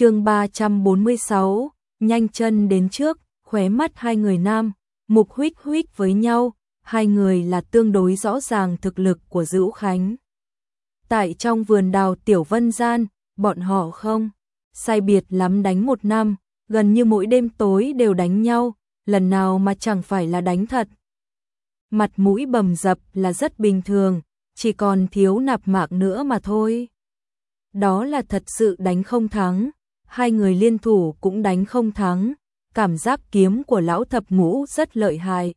chương 346, nhanh chân đến trước, khóe mắt hai người nam, mục huyết huyết với nhau, hai người là tương đối rõ ràng thực lực của Dữ Khánh. Tại trong vườn đào Tiểu Vân Gian, bọn họ không, sai biệt lắm đánh một năm, gần như mỗi đêm tối đều đánh nhau, lần nào mà chẳng phải là đánh thật. Mặt mũi bầm dập là rất bình thường, chỉ còn thiếu nạp mạng nữa mà thôi. Đó là thật sự đánh không thắng, hai người liên thủ cũng đánh không thắng, cảm giác kiếm của lão thập ngũ rất lợi hại.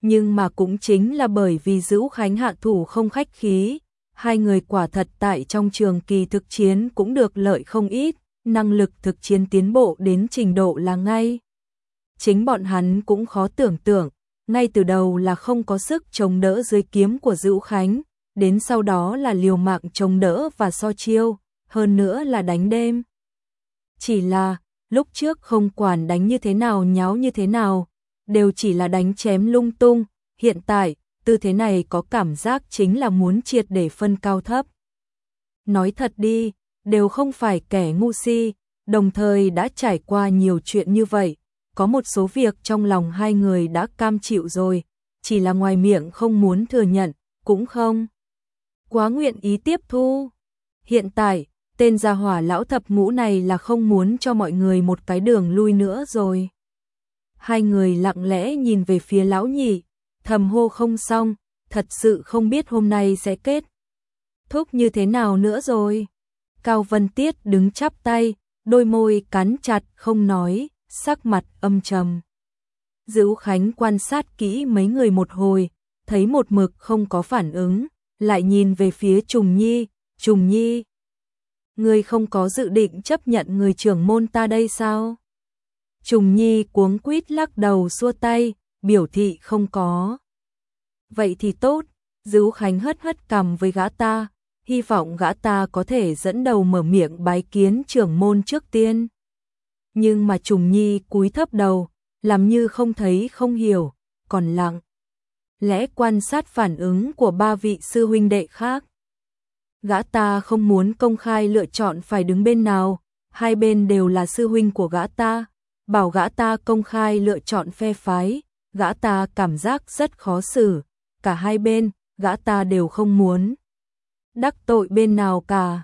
Nhưng mà cũng chính là bởi vì giữ khánh hạ thủ không khách khí, hai người quả thật tại trong trường kỳ thực chiến cũng được lợi không ít, năng lực thực chiến tiến bộ đến trình độ là ngay. Chính bọn hắn cũng khó tưởng tượng, ngay từ đầu là không có sức chống đỡ dưới kiếm của Dữu Khánh, đến sau đó là liều mạng chống đỡ và so chiêu, hơn nữa là đánh đêm. Chỉ là, lúc trước không quản đánh như thế nào nháo như thế nào, đều chỉ là đánh chém lung tung, hiện tại, tư thế này có cảm giác chính là muốn triệt để phân cao thấp. Nói thật đi, đều không phải kẻ ngu si, đồng thời đã trải qua nhiều chuyện như vậy, có một số việc trong lòng hai người đã cam chịu rồi, chỉ là ngoài miệng không muốn thừa nhận, cũng không quá nguyện ý tiếp thu. Hiện tại, tên gia hỏa lão thập ngũ này là không muốn cho mọi người một cái đường lui nữa rồi. Hai người lặng lẽ nhìn về phía lão nhị, thầm hô không xong, thật sự không biết hôm nay sẽ kết. Thúc như thế nào nữa rồi? Cao Vân Tiết đứng chắp tay, đôi môi cắn chặt không nói, sắc mặt âm trầm. Dữ Khánh quan sát kỹ mấy người một hồi, thấy một mực không có phản ứng, lại nhìn về phía Trùng Nhi, Trùng Nhi. Ngươi không có dự định chấp nhận người trưởng môn ta đây sao? Trùng Nhi cuống quýt lắc đầu xua tay, biểu thị không có. Vậy thì tốt, Dữ Khánh hất hất cầm với gã ta, hy vọng gã ta có thể dẫn đầu mở miệng bái kiến trưởng môn trước tiên. Nhưng mà Trùng Nhi cúi thấp đầu, làm như không thấy không hiểu, còn lặng. Lẽ quan sát phản ứng của ba vị sư huynh đệ khác. Gã ta không muốn công khai lựa chọn phải đứng bên nào, hai bên đều là sư huynh của gã ta, bảo gã ta công khai lựa chọn phe phái, gã ta cảm giác rất khó xử, cả hai bên, gã ta đều không muốn. Đắc tội bên nào cả.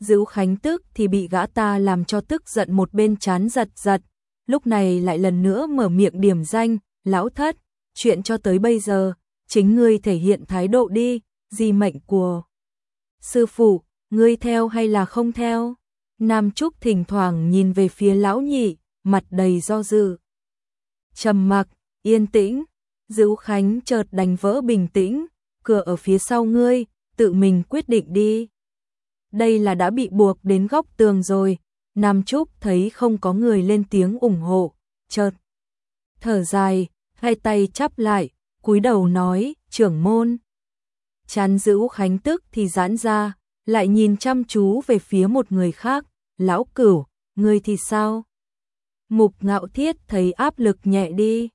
Giữ khánh tức thì bị gã ta làm cho tức giận một bên chán giật giật, lúc này lại lần nữa mở miệng điểm danh, lão thất, chuyện cho tới bây giờ, chính ngươi thể hiện thái độ đi, di mệnh của sư phụ, ngươi theo hay là không theo? Nam Trúc thỉnh thoảng nhìn về phía lão nhị, mặt đầy do dự. Trầm mặc, yên tĩnh, Dữ Khánh chợt đánh vỡ bình tĩnh, cửa ở phía sau ngươi, tự mình quyết định đi. Đây là đã bị buộc đến góc tường rồi, Nam Trúc thấy không có người lên tiếng ủng hộ, chợt thở dài, hai tay chắp lại, cúi đầu nói, trưởng môn. Chán giữ Khánh tức thì giãn ra, lại nhìn chăm chú về phía một người khác, lão cửu, người thì sao? Mục ngạo thiết thấy áp lực nhẹ đi,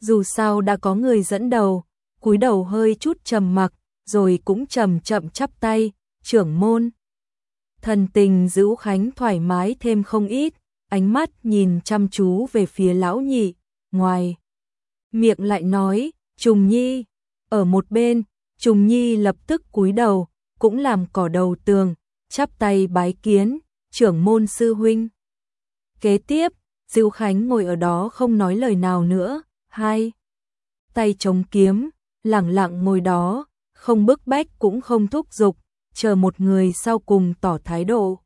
dù sao đã có người dẫn đầu, cúi đầu hơi chút trầm mặc, rồi cũng chậm chậm chắp tay, trưởng môn. Thần tình giữ Khánh thoải mái thêm không ít, ánh mắt nhìn chăm chú về phía lão nhị, ngoài. Miệng lại nói, Trùng Nhi, ở một bên, Trùng Nhi lập tức cúi đầu, cũng làm cỏ đầu tường, chắp tay bái kiến, trưởng môn sư huynh. Kế tiếp, Diêu Khánh ngồi ở đó không nói lời nào nữa, hai tay chống kiếm, lặng lặng ngồi đó, không bức bách cũng không thúc giục, chờ một người sau cùng tỏ thái độ.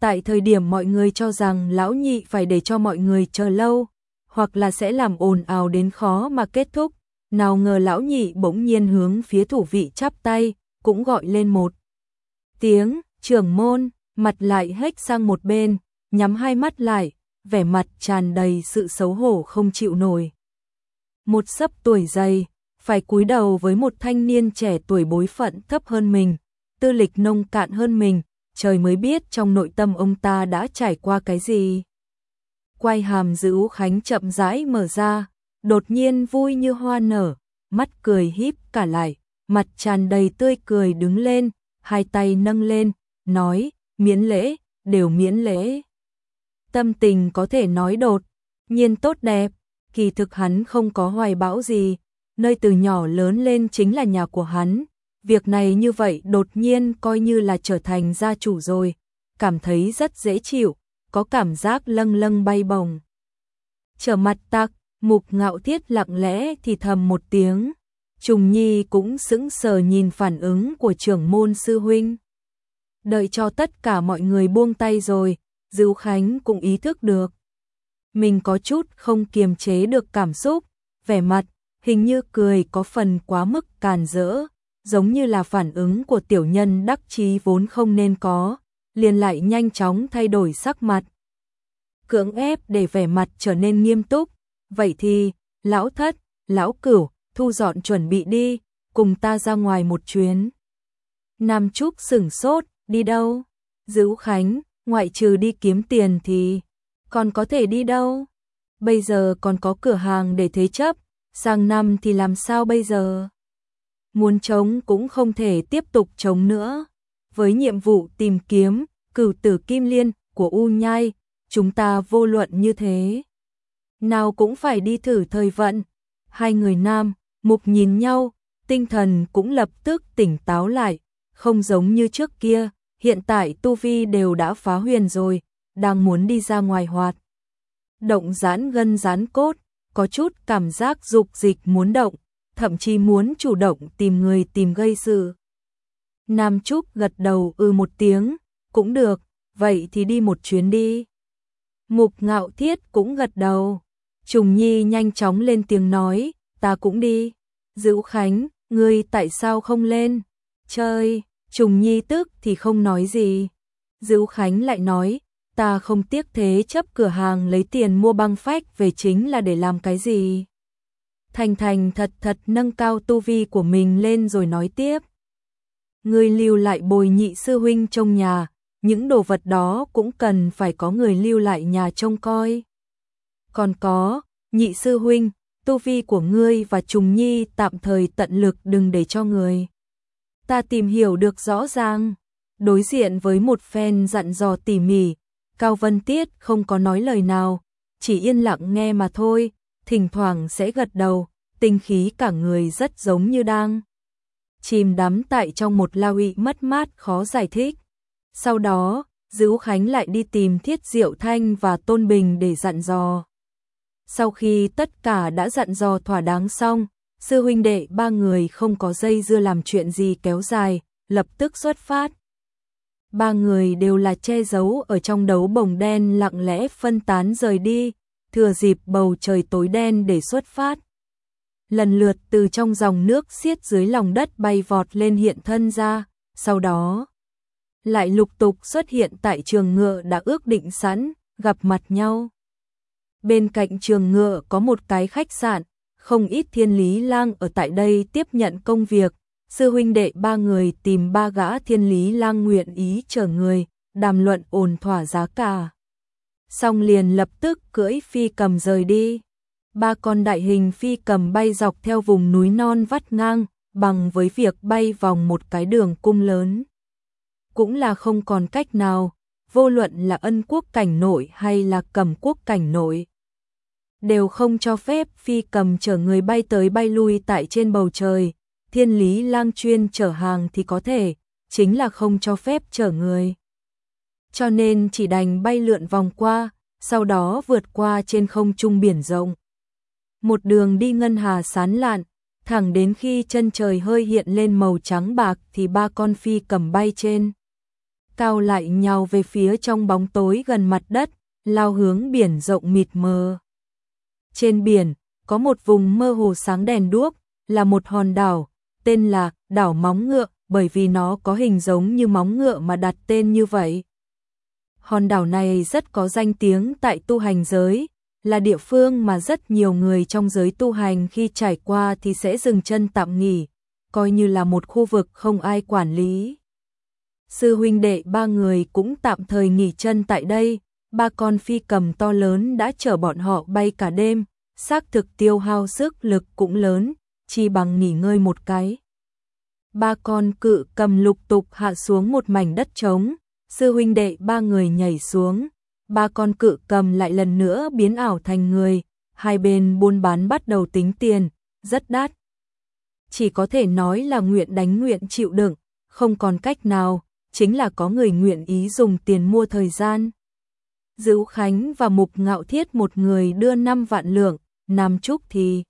Tại thời điểm mọi người cho rằng lão nhị phải để cho mọi người chờ lâu, hoặc là sẽ làm ồn ào đến khó mà kết thúc, nào ngờ lão nhị bỗng nhiên hướng phía thủ vị chắp tay, cũng gọi lên một tiếng, trưởng môn, mặt lại hếch sang một bên, nhắm hai mắt lại, vẻ mặt tràn đầy sự xấu hổ không chịu nổi. Một sấp tuổi dày, phải cúi đầu với một thanh niên trẻ tuổi bối phận thấp hơn mình, tư lịch nông cạn hơn mình, trời mới biết trong nội tâm ông ta đã trải qua cái gì. Quay hàm giữ khánh chậm rãi mở ra, đột nhiên vui như hoa nở, mắt cười híp cả lại, mặt tràn đầy tươi cười đứng lên, hai tay nâng lên, nói, miễn lễ, đều miễn lễ. Tâm tình có thể nói đột, nhiên tốt đẹp, kỳ thực hắn không có hoài bão gì, nơi từ nhỏ lớn lên chính là nhà của hắn. Việc này như vậy đột nhiên coi như là trở thành gia chủ rồi, cảm thấy rất dễ chịu, có cảm giác lâng lâng bay bồng. Trở mặt tạc, mục ngạo thiết lặng lẽ thì thầm một tiếng. Trùng Nhi cũng sững sờ nhìn phản ứng của trưởng môn sư huynh. Đợi cho tất cả mọi người buông tay rồi, Dư Khánh cũng ý thức được. Mình có chút không kiềm chế được cảm xúc, vẻ mặt, hình như cười có phần quá mức càn rỡ, giống như là phản ứng của tiểu nhân đắc chí vốn không nên có, liền lại nhanh chóng thay đổi sắc mặt. Cưỡng ép để vẻ mặt trở nên nghiêm túc, vậy thì, lão thất, lão cửu, thu dọn chuẩn bị đi, cùng ta ra ngoài một chuyến. Nam Trúc sửng sốt, đi đâu? Dữ Khánh, ngoại trừ đi kiếm tiền thì còn có thể đi đâu? Bây giờ còn có cửa hàng để thế chấp, sang năm thì làm sao bây giờ? Muốn chống cũng không thể tiếp tục chống nữa. Với nhiệm vụ tìm kiếm cửu tử kim liên của U Nhai, chúng ta vô luận như thế. Nào cũng phải đi thử thời vận. Hai người nam, mục nhìn nhau, tinh thần cũng lập tức tỉnh táo lại, không giống như trước kia, hiện tại tu vi đều đã phá huyền rồi, đang muốn đi ra ngoài hoạt. Động giãn gân giãn cốt, có chút cảm giác dục dịch muốn động, thậm chí muốn chủ động tìm người tìm gây sự. Nam Trúc gật đầu ư một tiếng, cũng được, vậy thì đi một chuyến đi. Mục ngạo thiết cũng gật đầu. Trùng Nhi nhanh chóng lên tiếng nói, ta cũng đi. Dữ Khánh, ngươi tại sao không lên? Chơi, Trùng Nhi tức thì không nói gì. Dữ Khánh lại nói, ta không tiếc thế chấp cửa hàng lấy tiền mua băng phách về chính là để làm cái gì? Thành Thành thật thật nâng cao tu vi của mình lên rồi nói tiếp. Ngươi lưu lại bồi nhị sư huynh trong nhà, những đồ vật đó cũng cần phải có người lưu lại nhà trông coi. Còn có, nhị sư huynh, tu vi của ngươi và trùng nhi tạm thời tận lực đừng để cho người. Ta tìm hiểu được rõ ràng, đối diện với một phen dặn dò tỉ mỉ, Cao Vân Tiết không có nói lời nào, chỉ yên lặng nghe mà thôi, thỉnh thoảng sẽ gật đầu, tinh khí cả người rất giống như đang chìm đắm tại trong một lao ị mất mát khó giải thích. Sau đó, Dữ Khánh lại đi tìm Thiết Diệu Thanh và Tôn Bình để dặn dò. Sau khi tất cả đã dặn dò thỏa đáng xong, sư huynh đệ ba người không có dây dưa làm chuyện gì kéo dài, lập tức xuất phát. Ba người đều là che giấu ở trong đấu bồng đen lặng lẽ phân tán rời đi, thừa dịp bầu trời tối đen để xuất phát. Lần lượt từ trong dòng nước xiết dưới lòng đất bay vọt lên hiện thân ra, sau đó lại lục tục xuất hiện tại trường ngựa đã ước định sẵn, gặp mặt nhau. Bên cạnh trường ngựa có một cái khách sạn, không ít thiên lý lang ở tại đây tiếp nhận công việc, sư huynh đệ ba người tìm ba gã thiên lý lang nguyện ý chở người, đàm luận ổn thỏa giá cả. Xong liền lập tức cưỡi phi cầm rời đi. Ba con đại hình phi cầm bay dọc theo vùng núi non vắt ngang, bằng với việc bay vòng một cái đường cung lớn cũng là không còn cách nào, vô luận là ân quốc cảnh nội hay là cầm quốc cảnh nội. Đều không cho phép phi cầm chở người bay tới bay lui tại trên bầu trời, thiên lý lang chuyên chở hàng thì có thể, chính là không cho phép chở người. Cho nên chỉ đành bay lượn vòng qua, sau đó vượt qua trên không trung biển rộng. Một đường đi ngân hà sán lạn, thẳng đến khi chân trời hơi hiện lên màu trắng bạc thì ba con phi cầm bay trên cao lại nhào về phía trong bóng tối gần mặt đất, lao hướng biển rộng mịt mờ. Trên biển, có một vùng mơ hồ sáng đèn đuốc, là một hòn đảo, tên là đảo móng ngựa, bởi vì nó có hình giống như móng ngựa mà đặt tên như vậy. Hòn đảo này rất có danh tiếng tại tu hành giới, là địa phương mà rất nhiều người trong giới tu hành khi trải qua thì sẽ dừng chân tạm nghỉ, coi như là một khu vực không ai quản lý. Sư huynh đệ ba người cũng tạm thời nghỉ chân tại đây, ba con phi cầm to lớn đã chở bọn họ bay cả đêm, xác thực tiêu hao sức lực cũng lớn, chỉ bằng nghỉ ngơi một cái. Ba con cự cầm lục tục hạ xuống một mảnh đất trống, sư huynh đệ ba người nhảy xuống, ba con cự cầm lại lần nữa biến ảo thành người, hai bên buôn bán bắt đầu tính tiền, rất đắt. Chỉ có thể nói là nguyện đánh nguyện chịu đựng, không còn cách nào, chính là có người nguyện ý dùng tiền mua thời gian. Dữ Khánh và Mục Ngạo Thiết một người đưa 5 vạn lượng, Nam Trúc thì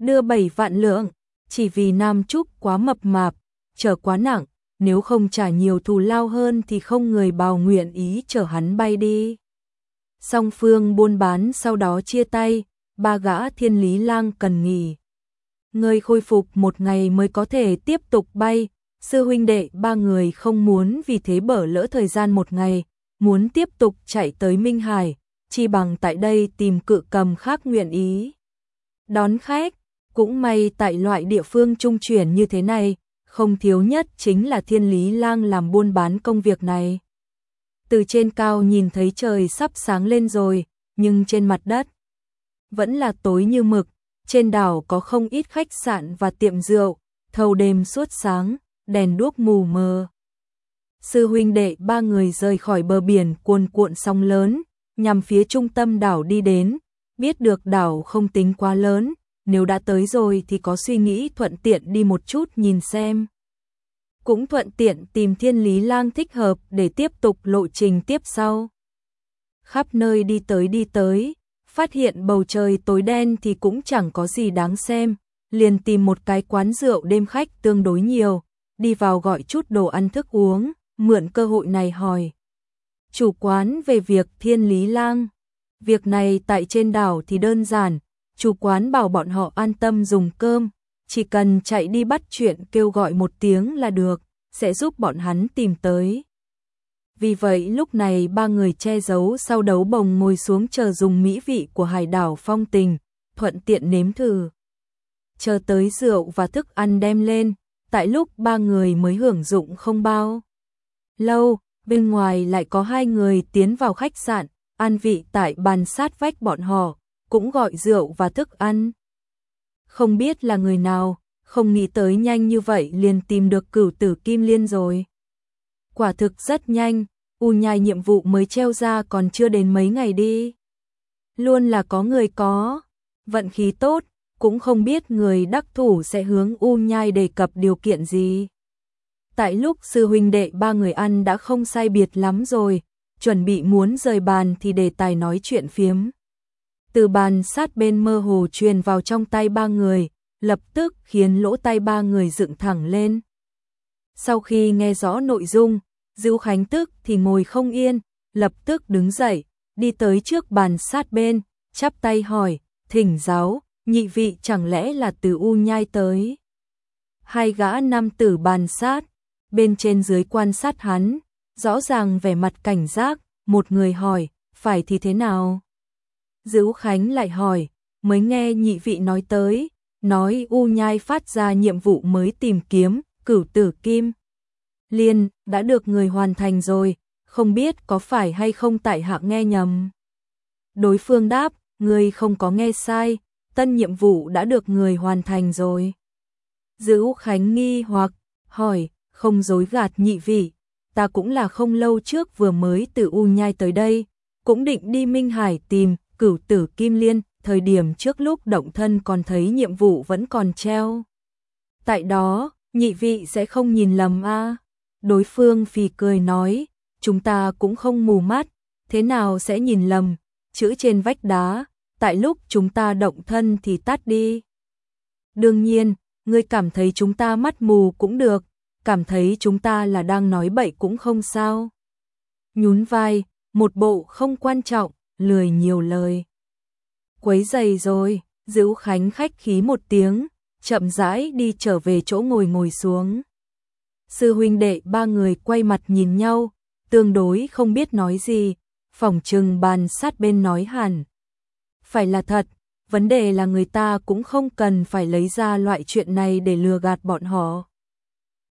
đưa 7 vạn lượng, chỉ vì Nam Trúc quá mập mạp, trở quá nặng, nếu không trả nhiều thù lao hơn thì không người bào nguyện ý chở hắn bay đi. Song phương buôn bán sau đó chia tay, ba gã thiên lý lang cần nghỉ. Người khôi phục một ngày mới có thể tiếp tục bay, sư huynh đệ ba người không muốn vì thế bở lỡ thời gian một ngày, muốn tiếp tục chạy tới Minh Hải, chi bằng tại đây tìm cự cầm khác nguyện ý. Đón khách, cũng may tại loại địa phương trung chuyển như thế này, không thiếu nhất chính là thiên lý lang làm buôn bán công việc này. Từ trên cao nhìn thấy trời sắp sáng lên rồi, nhưng trên mặt đất vẫn là tối như mực, trên đảo có không ít khách sạn và tiệm rượu, thâu đêm suốt sáng, đèn đuốc mù mờ. Sư huynh đệ ba người rời khỏi bờ biển cuồn cuộn sóng lớn, nhằm phía trung tâm đảo đi đến, biết được đảo không tính quá lớn, nếu đã tới rồi thì có suy nghĩ thuận tiện đi một chút nhìn xem. Cũng thuận tiện tìm thiên lý lang thích hợp để tiếp tục lộ trình tiếp sau. Khắp nơi đi tới đi tới, phát hiện bầu trời tối đen thì cũng chẳng có gì đáng xem, liền tìm một cái quán rượu đêm khách tương đối nhiều, đi vào gọi chút đồ ăn thức uống, mượn cơ hội này hỏi. Chủ quán về việc thiên lý lang. Việc này tại trên đảo thì đơn giản, chủ quán bảo bọn họ an tâm dùng cơm, chỉ cần chạy đi bắt chuyện kêu gọi một tiếng là được, sẽ giúp bọn hắn tìm tới. Vì vậy lúc này ba người che giấu sau đấu bồng ngồi xuống chờ dùng mỹ vị của hải đảo phong tình, thuận tiện nếm thử. Chờ tới rượu và thức ăn đem lên, tại lúc ba người mới hưởng dụng không bao. Lâu, bên ngoài lại có hai người tiến vào khách sạn, ăn vị tại bàn sát vách bọn họ, cũng gọi rượu và thức ăn. Không biết là người nào, không nghĩ tới nhanh như vậy liền tìm được cửu tử kim liên rồi. Quả thực rất nhanh, u nhai nhiệm vụ mới treo ra còn chưa đến mấy ngày đi. Luôn là có người có, vận khí tốt, cũng không biết người đắc thủ sẽ hướng u nhai đề cập điều kiện gì. Tại lúc sư huynh đệ ba người ăn đã không sai biệt lắm rồi, chuẩn bị muốn rời bàn thì đề tài nói chuyện phiếm. Từ bàn sát bên mơ hồ truyền vào trong tay ba người, lập tức khiến lỗ tay ba người dựng thẳng lên. Sau khi nghe rõ nội dung, Dữ Khánh tức thì ngồi không yên, lập tức đứng dậy, đi tới trước bàn sát bên, chắp tay hỏi, thỉnh giáo, nhị vị chẳng lẽ là từ U Nhai tới. Hai gã nam tử bàn sát, bên trên dưới quan sát hắn, rõ ràng vẻ mặt cảnh giác, một người hỏi, phải thì thế nào? Dữ Khánh lại hỏi, mới nghe nhị vị nói tới, nói U Nhai phát ra nhiệm vụ mới tìm kiếm, cửu tử kim. Liên, đã được người hoàn thành rồi, không biết có phải hay không tại hạ nghe nhầm. Đối phương đáp, người không có nghe sai, tân nhiệm vụ đã được người hoàn thành rồi. Dữ Khánh nghi hoặc, hỏi, không dối gạt nhị vị, ta cũng là không lâu trước vừa mới từ U Nhai tới đây, cũng định đi Minh Hải tìm cửu tử Kim Liên, thời điểm trước lúc động thân còn thấy nhiệm vụ vẫn còn treo. Tại đó, nhị vị sẽ không nhìn lầm a. Đối phương phì cười nói, chúng ta cũng không mù mắt, thế nào sẽ nhìn lầm, chữ trên vách đá, tại lúc chúng ta động thân thì tắt đi. Đương nhiên, ngươi cảm thấy chúng ta mắt mù cũng được, cảm thấy chúng ta là đang nói bậy cũng không sao. Nhún vai, một bộ không quan trọng, lười nhiều lời. Quấy giày rồi, giữ Khánh khách khí một tiếng, chậm rãi đi trở về chỗ ngồi ngồi xuống. Sư huynh đệ ba người quay mặt nhìn nhau, tương đối không biết nói gì, phòng trừng bàn sát bên nói hẳn. Phải là thật, vấn đề là người ta cũng không cần phải lấy ra loại chuyện này để lừa gạt bọn họ.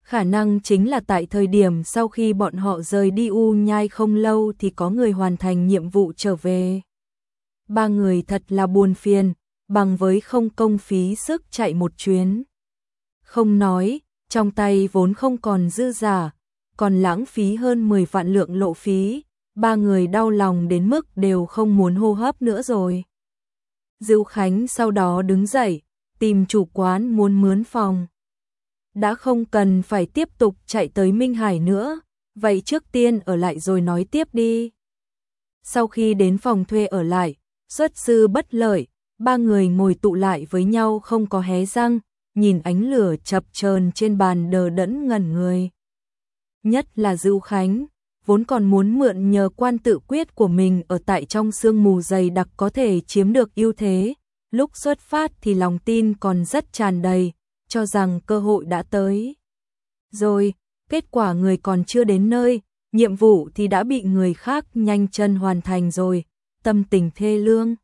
Khả năng chính là tại thời điểm sau khi bọn họ rời đi U nhai không lâu thì có người hoàn thành nhiệm vụ trở về. Ba người thật là buồn phiền, bằng với không công phí sức chạy một chuyến. Không nói, trong tay vốn không còn dư giả, còn lãng phí hơn 10 vạn lượng lộ phí, ba người đau lòng đến mức đều không muốn hô hấp nữa rồi. Diêu Khánh sau đó đứng dậy, tìm chủ quán muốn mướn phòng. Đã không cần phải tiếp tục chạy tới Minh Hải nữa, vậy trước tiên ở lại rồi nói tiếp đi. Sau khi đến phòng thuê ở lại, xuất sư bất lợi, ba người ngồi tụ lại với nhau không có hé răng, nhìn ánh lửa chập chờn trên bàn đờ đẫn ngẩn người. Nhất là Dữu Khánh, vốn còn muốn mượn nhờ quan tự quyết của mình ở tại trong sương mù dày đặc có thể chiếm được ưu thế, lúc xuất phát thì lòng tin còn rất tràn đầy, cho rằng cơ hội đã tới. Rồi, kết quả người còn chưa đến nơi, nhiệm vụ thì đã bị người khác nhanh chân hoàn thành rồi, tâm tình thê lương.